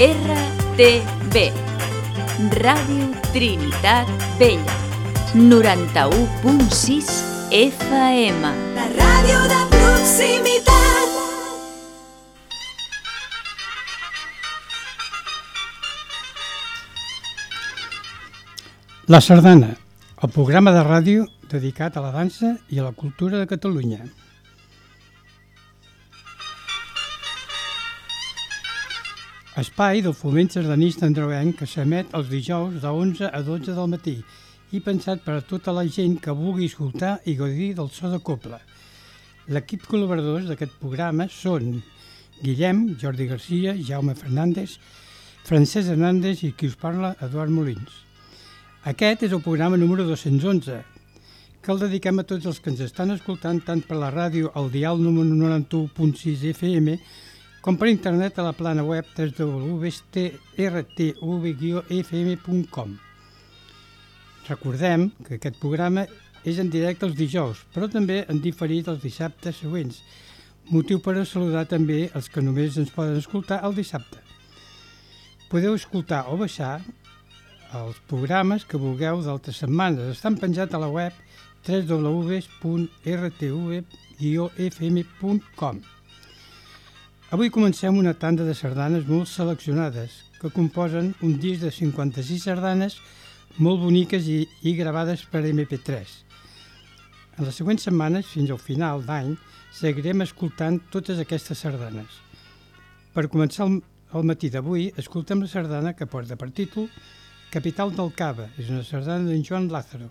RTB Ràdio Trinitat Vella 91.6 FM La ràdio de proximitat. La Sardana, el programa de ràdio dedicat a la dansa i a la cultura de Catalunya. Espai del foment sardanista andreuenc que s'emet els dijous de 11 a 12 del matí i pensat per a tota la gent que vulgui escoltar i gaudir del so de coble. L'equip col·laboradors d'aquest programa són Guillem, Jordi Garcia, Jaume Fernández, Francesc Hernández i qui us parla, Eduard Molins. Aquest és el programa número 211, que el dediquem a tots els que ens estan escoltant tant per la ràdio al dial número 91.6 FM com per internet a la plana web www.rtv-fm.com. Recordem que aquest programa és en directe els dijous, però també en diferit els dissabtes següents, motiu per a saludar també els que només ens poden escoltar el dissabte. Podeu escoltar o baixar els programes que vulgueu d'altres setmanes. Estan penjats a la web www.rtv-fm.com. Avui comencem una tanda de sardanes molt seleccionades, que composen un disc de 56 sardanes molt boniques i, i gravades per MP3. En les següents setmanes, fins al final d'any, seguirem escoltant totes aquestes sardanes. Per començar el, el matí d'avui, escoltem la sardana que porta per títol Capital del Cava. És una sardana d'en Joan Lázaro.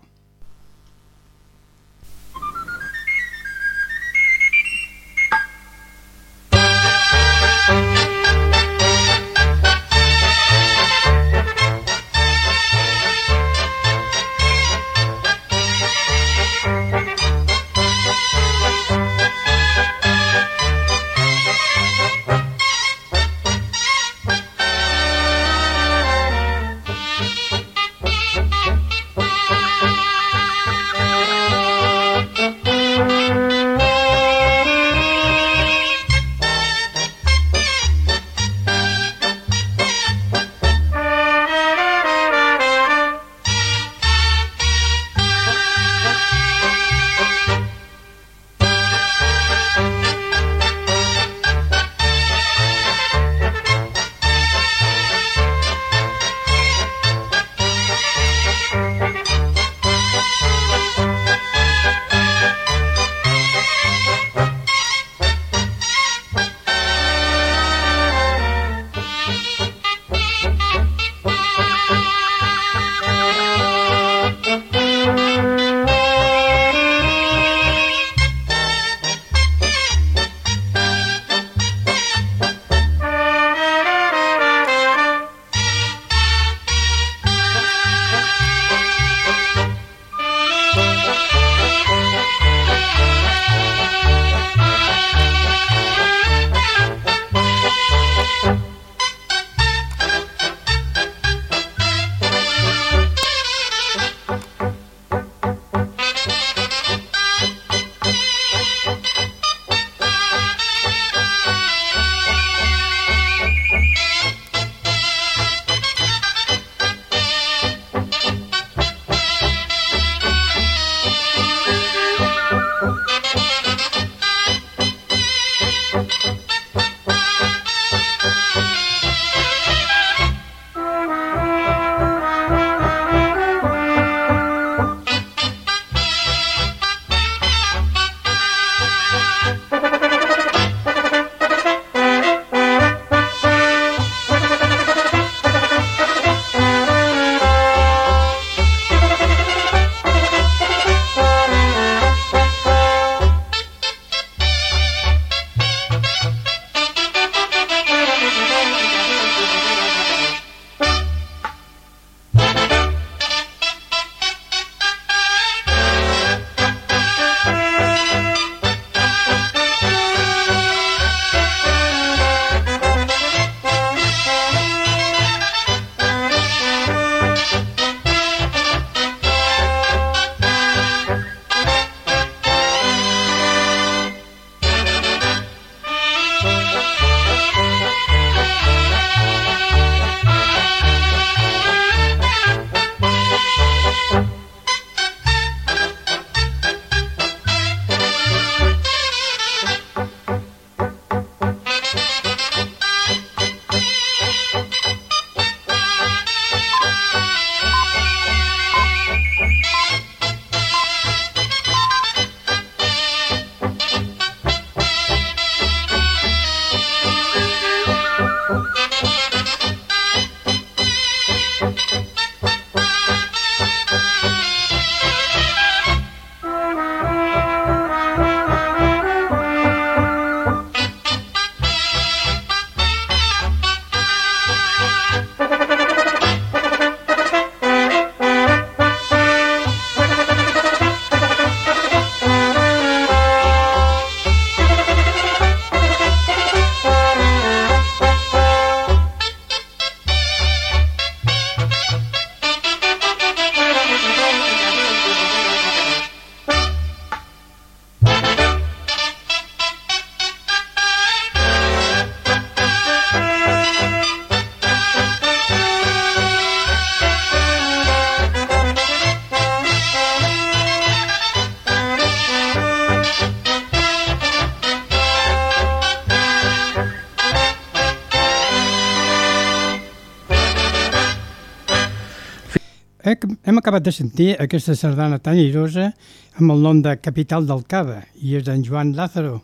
Acabat de sentir aquesta sardana tan irosa amb el nom de Capital del Cava i és d'en Joan Lázaro.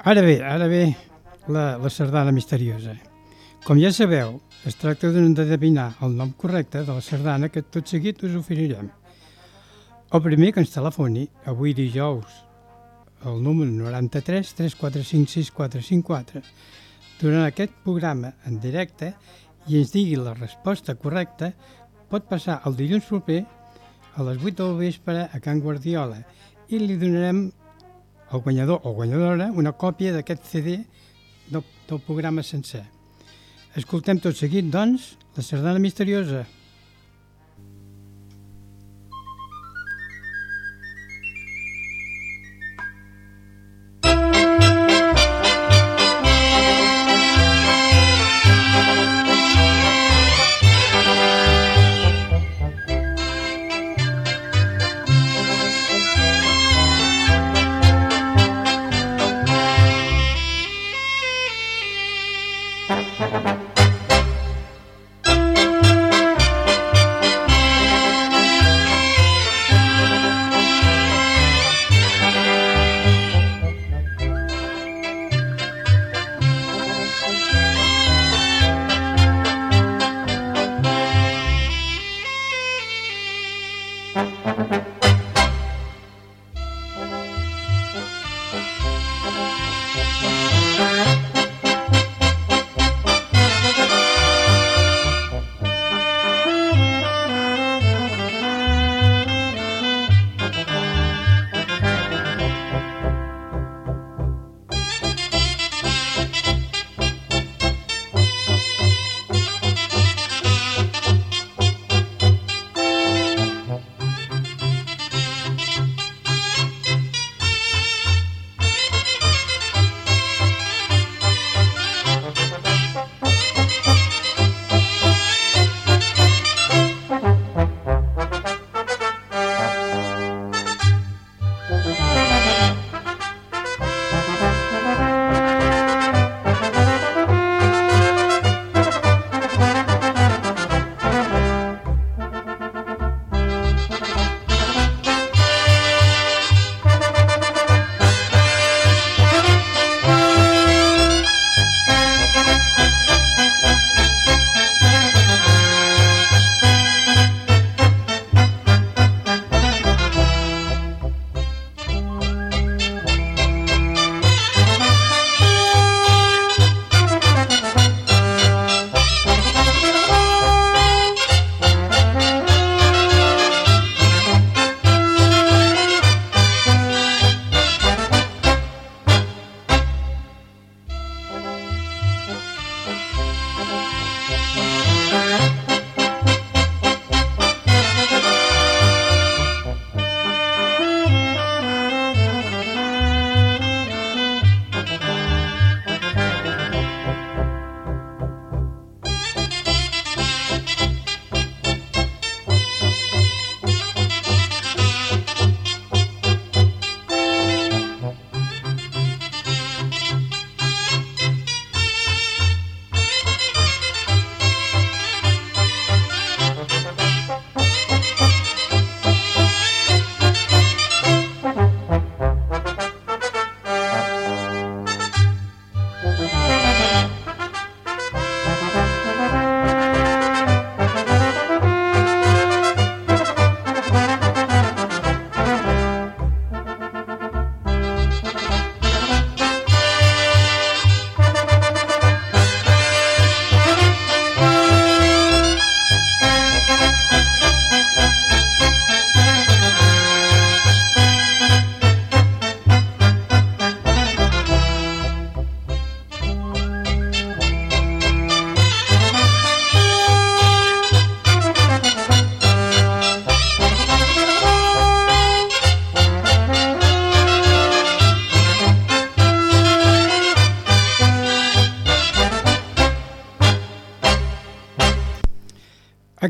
Ara bé, ara bé, la, la sardana misteriosa. Com ja sabeu, es tracta d'endevinar el nom correcte de la sardana que tot seguit us oferirem. El primer que ens telefoni, avui dijous, el número 93 345 6454, durant aquest programa en directe i ens digui la resposta correcta, pot passar el dilluns proper a les 8 del vespre a Can Guardiola i li donarem al guanyador o guanyadora una còpia d'aquest CD del, del programa sencer. Escoltem tot seguit, doncs, la sardana misteriosa.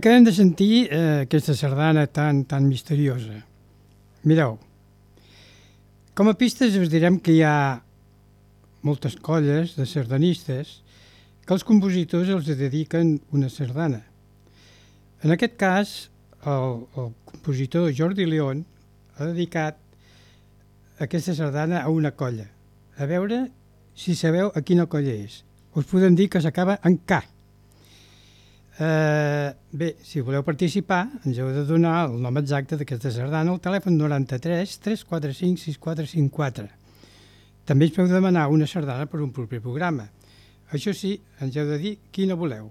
Acabem de sentir eh, aquesta sardana tan, tan misteriosa. Mireu, com a pistes us direm que hi ha moltes colles de sardanistes que els compositors els dediquen una sardana. En aquest cas, el, el compositor Jordi León ha dedicat aquesta sardana a una colla. A veure si sabeu a quina colla és. Us podem dir que s'acaba en K. Uh, bé, si voleu participar, ens heu de donar el nom exacte d'aquesta sardana al telèfon 93 345 6454. També ens podeu demanar una sardana per un proper programa. Això sí, ens heu de dir quina voleu.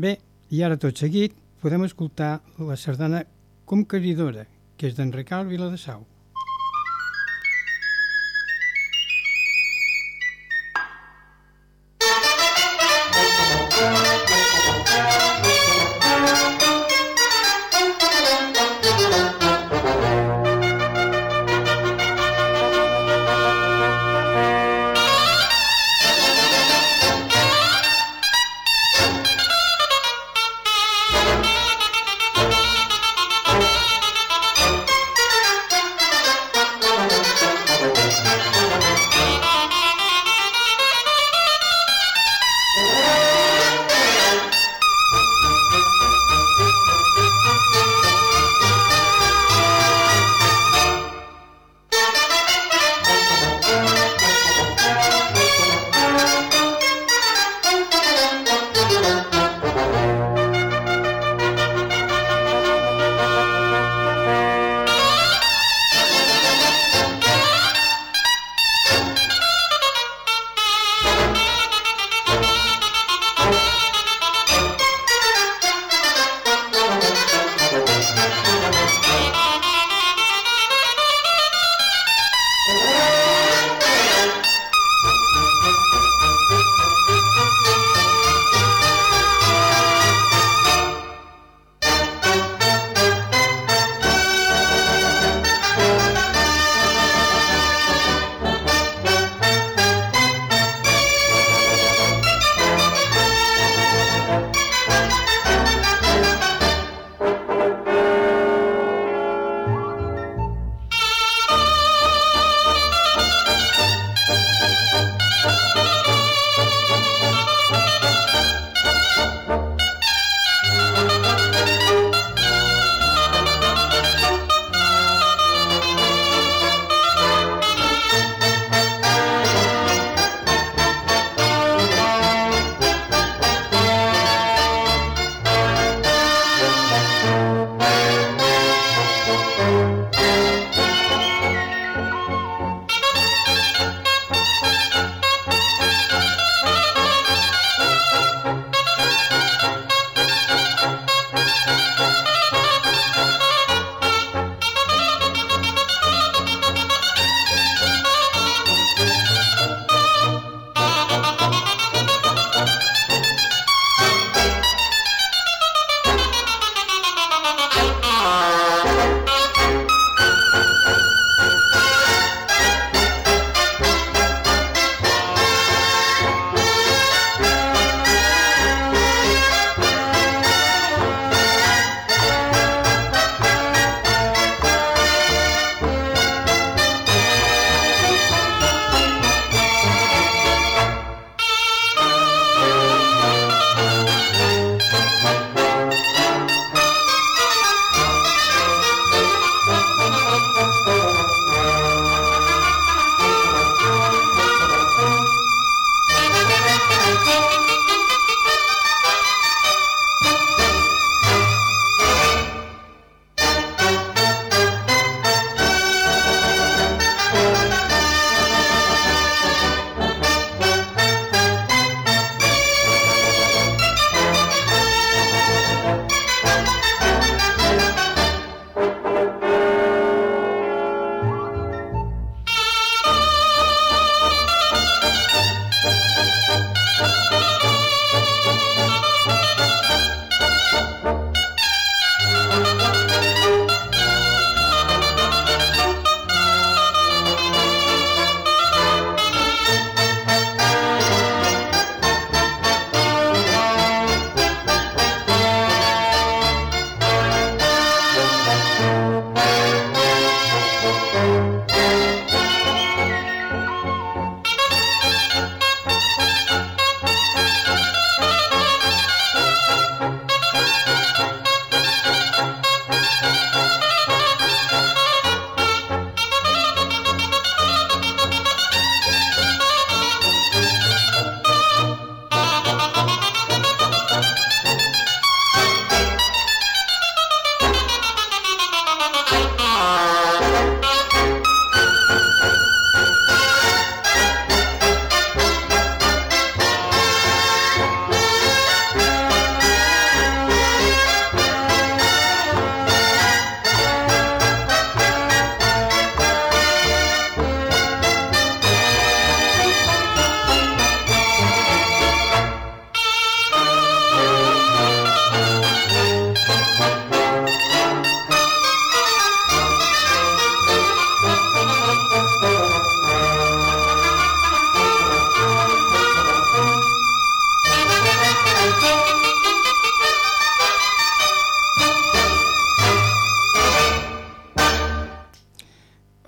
Bé, i ara tot seguit podem escoltar la sardana Conqueridora, que és d'en Ricard Viladesau.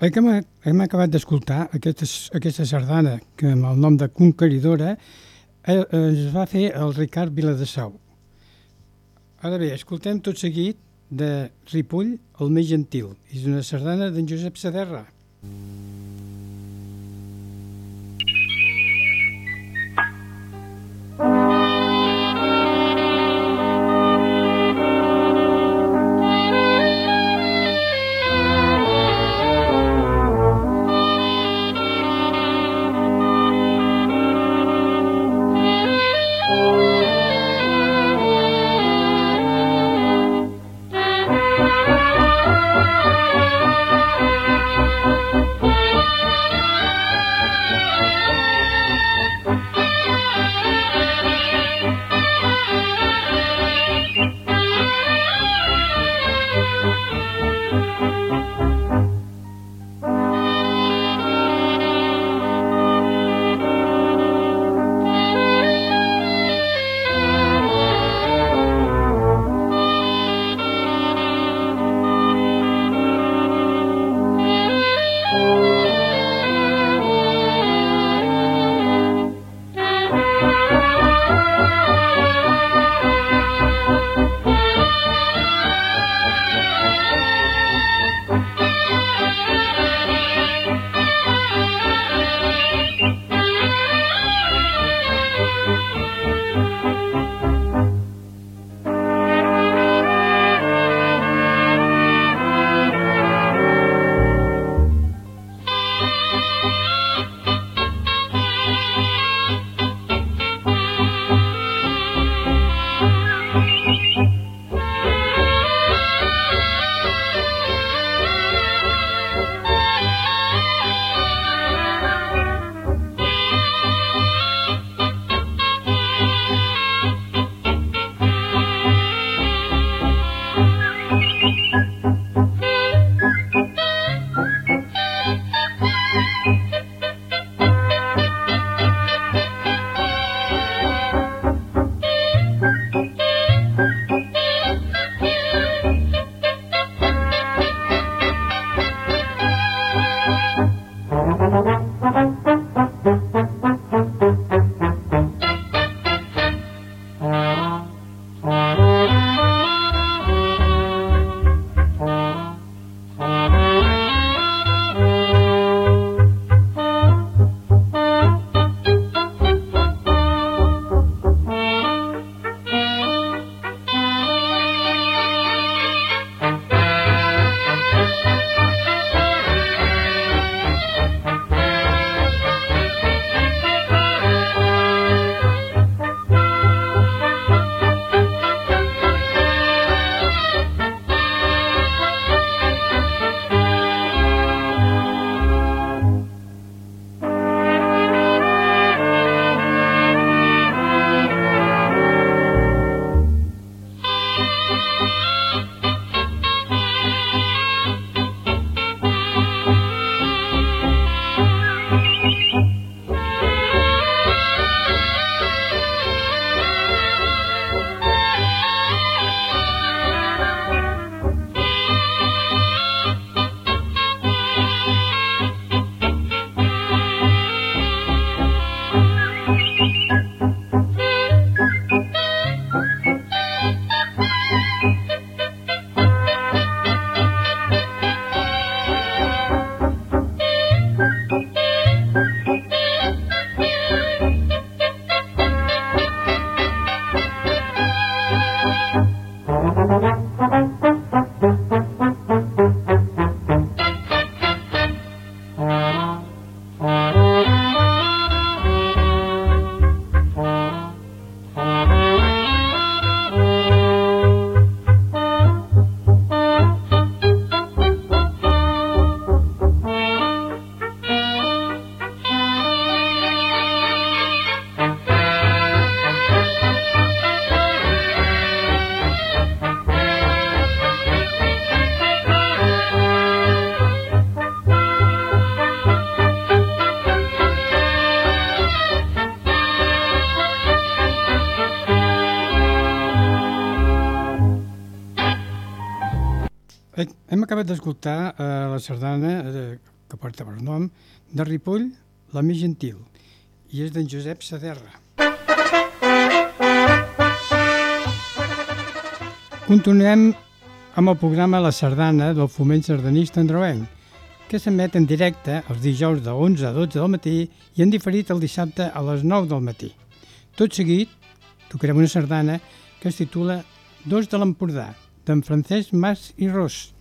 Hem, hem acabat d'escoltar aquesta, aquesta sardana que amb el nom de Conqueridora eh, es va fer el Ricard Viladesau. Ara bé, escoltem tot seguit de Ripoll, el més gentil. És una sardana d'en Josep Saderra. Hem D'escoltar eh, la sardana eh, que porta per nom, de Ripoll, la més gentil, i és d'en Josep Saderra. Continuem amb el programa La Sardana del Foment Sardanista Androenc, que s'emet en directe els dijous de 11 a 12 del matí i en diferit el dissabte a les 9 del matí. Tot seguit, tocarem una sardana que es titula Dos de l'Empordà, d'en Francesc Mas i Ros.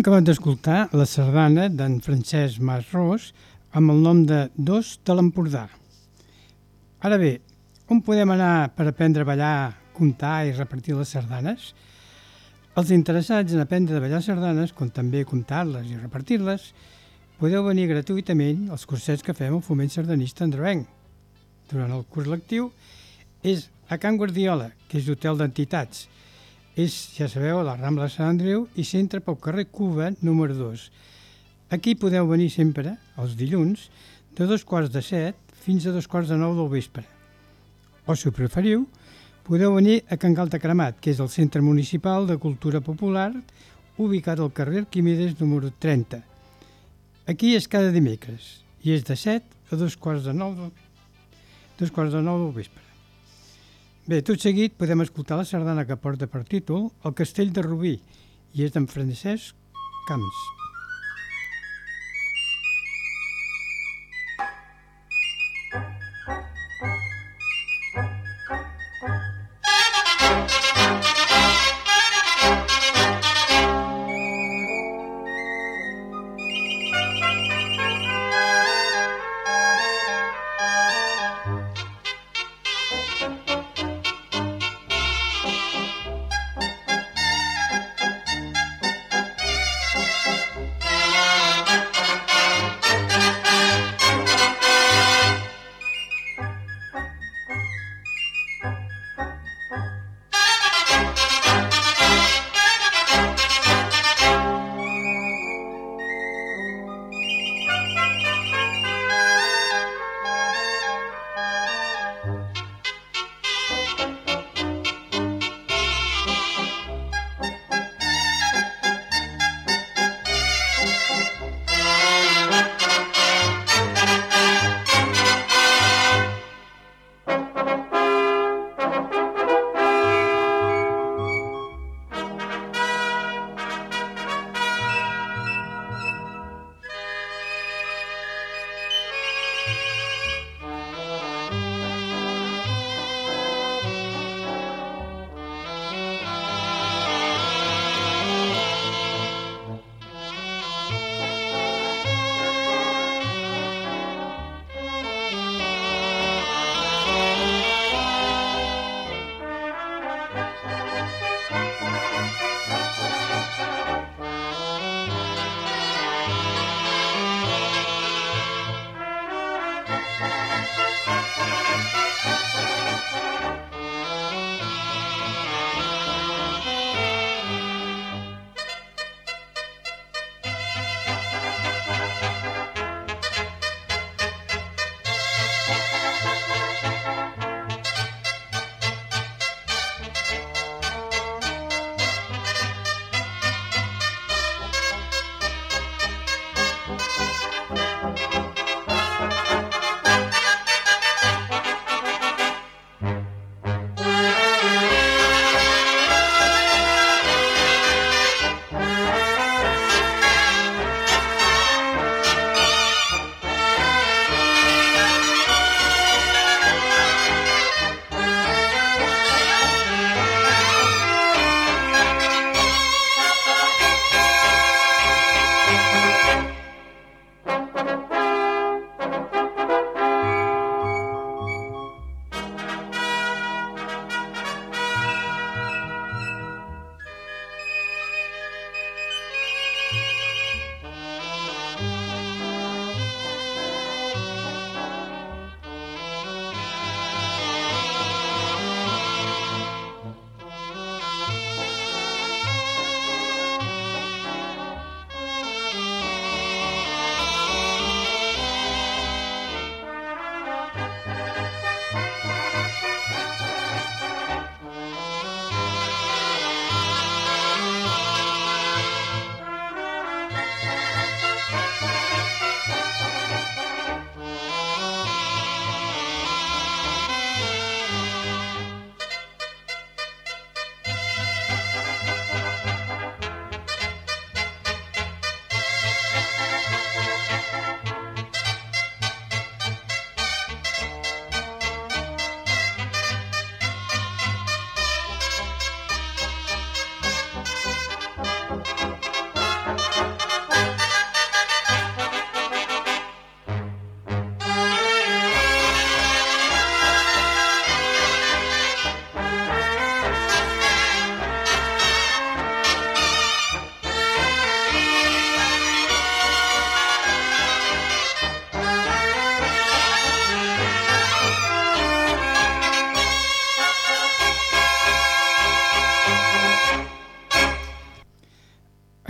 Hem acabat d'escoltar la sardana d'en Francesc Mas Ros amb el nom de Dos de l'Empordà. Ara bé, On podem anar per aprendre a ballar, comptar i repartir les sardanes? Els interessats en aprendre a ballar sardanes, com també comptar-les i repartir-les, podeu venir gratuïtament als cursets que fem al Foment Sardanista Androenc. Durant el curs lectiu és a Can Guardiola, que és hotel d'entitats. És, ja sabeu, a la Rambla Sant Andreu i centre pel carrer Cuba, número 2. Aquí podeu venir sempre, els dilluns, de dos quarts de set fins a dos quarts de nou del vespre. O, si ho preferiu, podeu venir a Can Galta Cremat, que és el Centre Municipal de Cultura Popular, ubicat al carrer Quimides número 30. Aquí és cada dimecres i és de 7 a dos quarts de 9 del, dos quarts de 9 del vespre. Bé, tot seguit podem escoltar la sardana que porta per títol El castell de Rubí i és d'en Francesc Camps.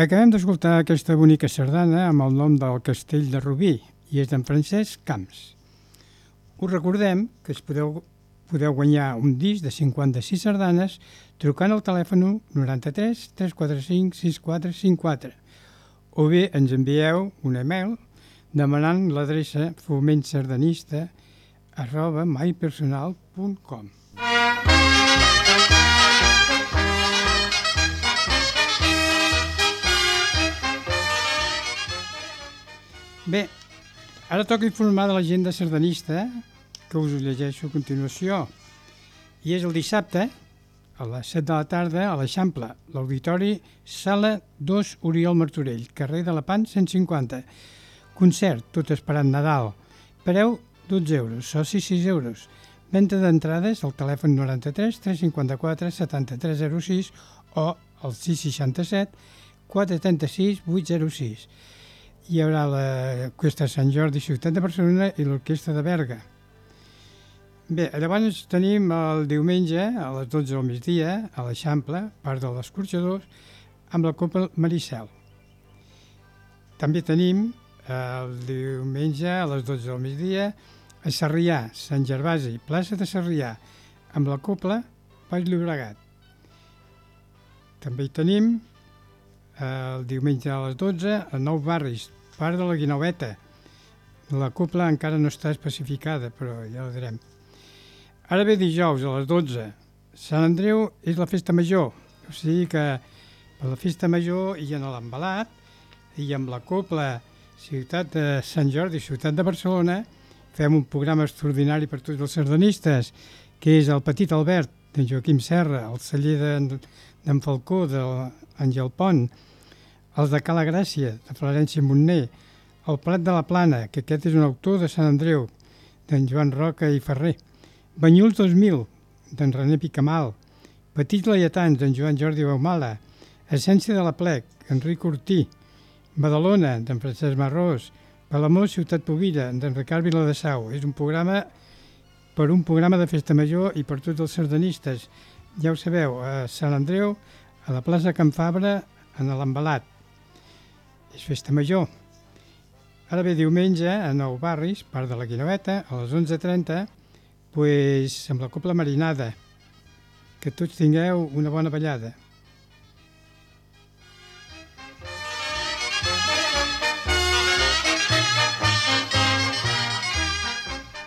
Acabem d'escoltar aquesta bonica sardana amb el nom del castell de Rubí i és d'en Francesc Camps. Us recordem que es podeu, podeu guanyar un disc de 56 sardanes trucant al telèfon 93 345 6454 o bé ens envieu un email demanant l'adreça fomentsardanista arroba mypersonal.com Bé, ara toca informar de l'agenda sardanista que us ho llegeixo a continuació. I és el dissabte, a les 7 de la tarda, a l'Eixample, l'Auditori Sala 2 Oriol Martorell, carrer de la Pan 150. Concert, tot esperant Nadal. Preu 12 euros, soci 6 euros. Venta d'entrades al telèfon 93 354 7306 o al 667 436 806. Hi haurà la Cuesta Sant Jordi, Ciutat de Barcelona i l'Orquestra de Berga. Bé, llavors tenim el diumenge a les 12 del migdia a l'Eixample, part de l'escorxadors, amb la Copa Maricel. També tenim el diumenge a les 12 del migdia a Sarrià, Sant Gervasi, plaça de Sarrià, amb la Copla Baix Llobregat. També hi tenim el diumenge a les 12 a Nou Barris, part de la Guinoveta. La copla encara no està especificada, però ja la direm. Ara ve dijous a les 12. Sant Andreu és la festa major, o sigui que per la festa major hi ha l'embalat i amb la copla Ciutat de Sant Jordi, Ciutat de Barcelona, fem un programa extraordinari per tots els sardanistes, que és el Petit Albert, d'en Joaquim Serra, el celler d'en Falcó, d'Àngel Pont, els de Cala Gràcia, de Florència Montner, el Plat de la Plana, que aquest és un autor de Sant Andreu, d'en Joan Roca i Ferrer, Banyuls 2000, d'en René Picamal, Petits Laietans, d'en Joan Jordi Baumala, Essència de la Plec, Enric Ortí, Badalona, d'en Francesc Marrós, Palamós, Ciutat Pobira, d'en Ricard Viladesau. És un programa per un programa de festa major i per tots els sardanistes. Ja ho sabeu, a Sant Andreu, a la plaça Can Fabra, en l'embalat. És festa major. Ara ve diumenge a Nou Barris, part de la Guinoveta, a les 11.30, pues, amb la Copla Marinada. Que tots tingueu una bona ballada.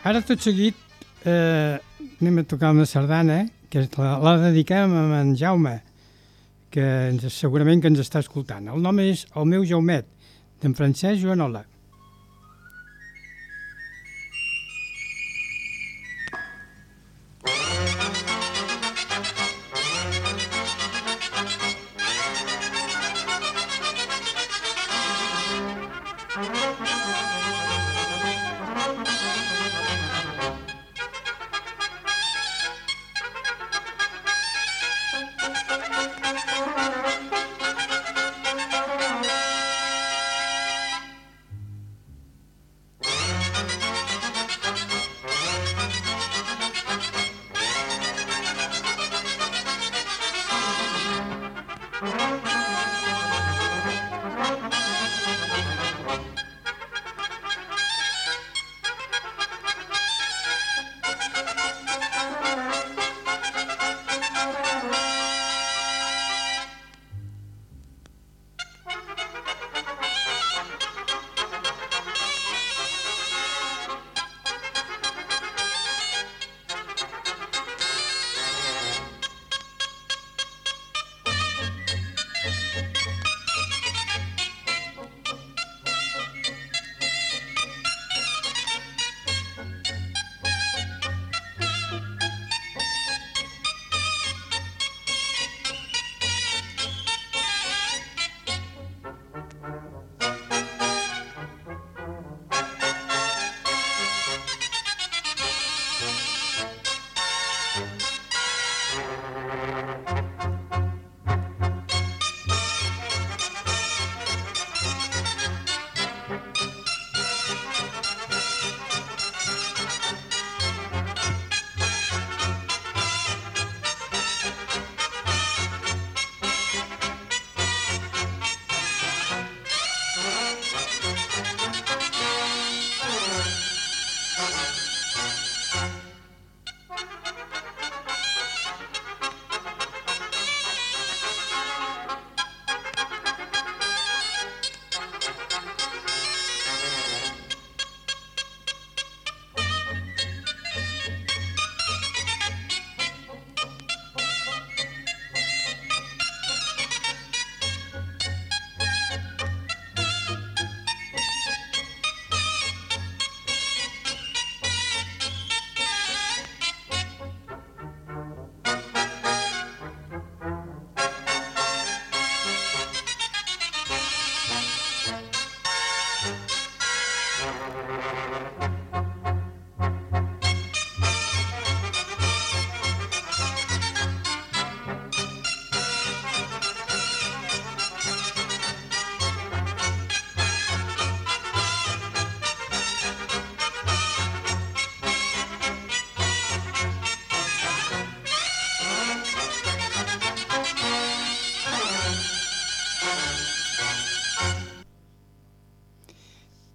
Ara tot seguit eh, anem a tocar una sardana que la, la dediquem a en Jaume, que ens, segurament que ens està escoltant. El nom és El meu Jaumet, d'en Francesc Joanola.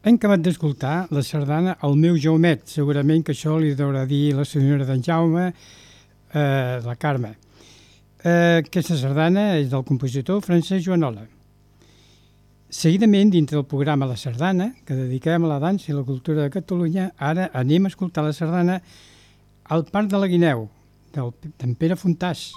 Hem acabat d'escoltar la sardana El meu Jaumet. Segurament que això li deurà dir la senyora d'en Jaume, eh, la Carme. Eh, aquesta sardana és del compositor Francesc Joanola. Seguidament, dintre del programa La Sardana, que dediquem a la dansa i la cultura de Catalunya, ara anem a escoltar la sardana al Parc de la Guineu, d'en Pere Fontàs.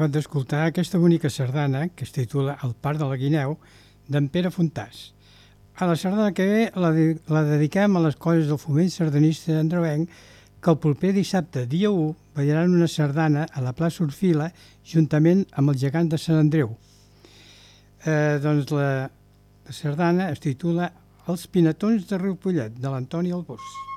Acabat d'escoltar aquesta bonica sardana que es titula El Parc de la Guineu d'en Pere Fontàs. A la sardana que ve la, de, la dediquem a les colles del foment sardanista d'Andreuenc que el proper dissabte, dia 1, ballaran una sardana a la plaça Orfila juntament amb el gegant de Sant Andreu. Eh, doncs la, la sardana es titula Els pinatons de Riu Pollet, de l'Antoni Albors.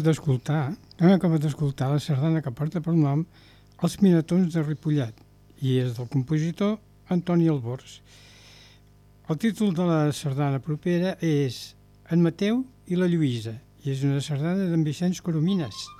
Acabat d'escoltar, hem acabat d'escoltar la sardana que porta per nom Els Minatons de Ripollet i és del compositor Antoni Albors. El títol de la sardana propera és En Mateu i la Lluïsa i és una sardana d'en Vicenç Coromines.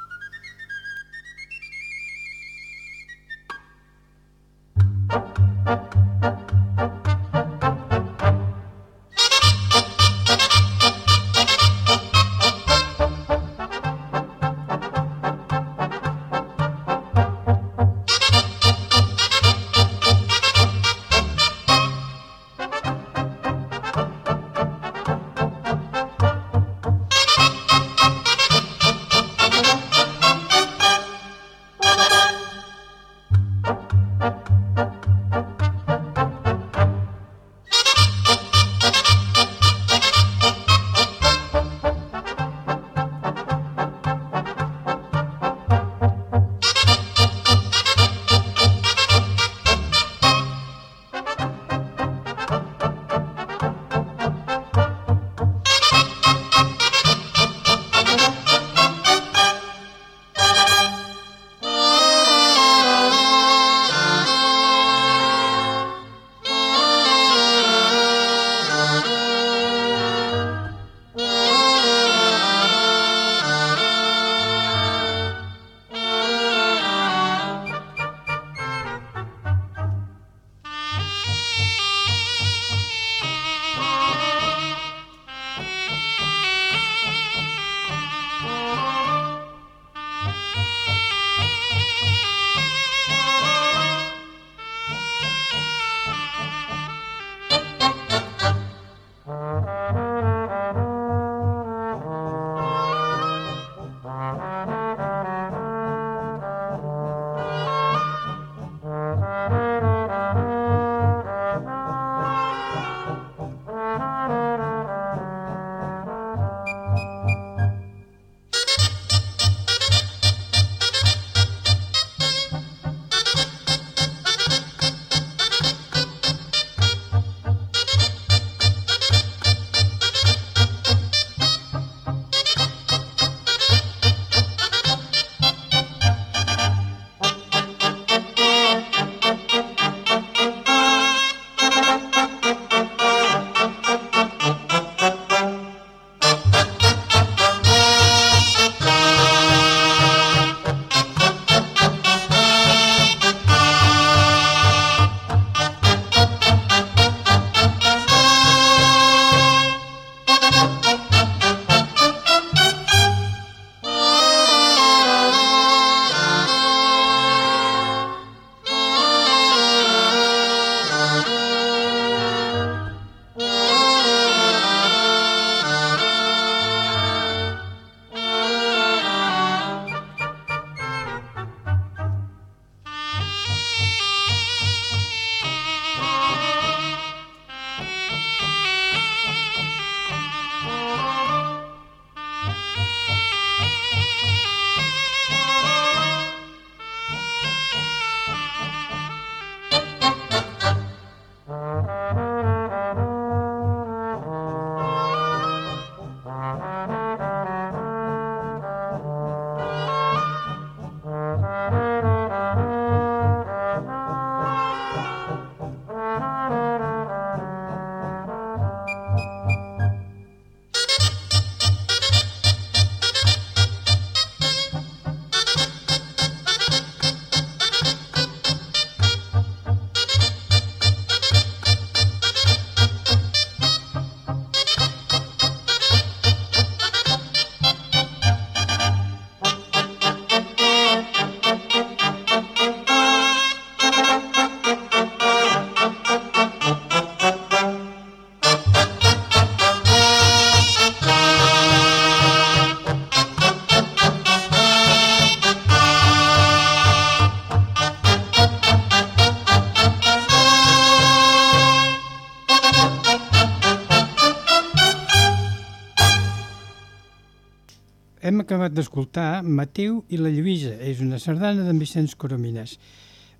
Acabat d'escoltar Mateu i la Lluïsa, és una sardana d'en Vicenç Coromines.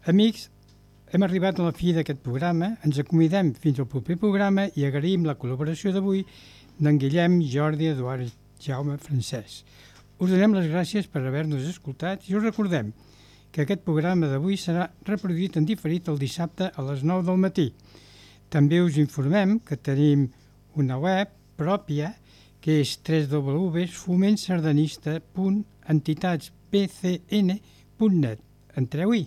Amics, hem arribat a la fi d'aquest programa, ens acomidem fins al proper programa i agraïm la col·laboració d'avui d'en Guillem, Jordi, Eduard, Jaume, Francesc. Us donem les gràcies per haver-nos escoltat i us recordem que aquest programa d'avui serà reproduït en diferit el dissabte a les 9 del matí. També us informem que tenim una web pròpia que és www.fomentsardanista.entitatspcn.net. Entreu-hi!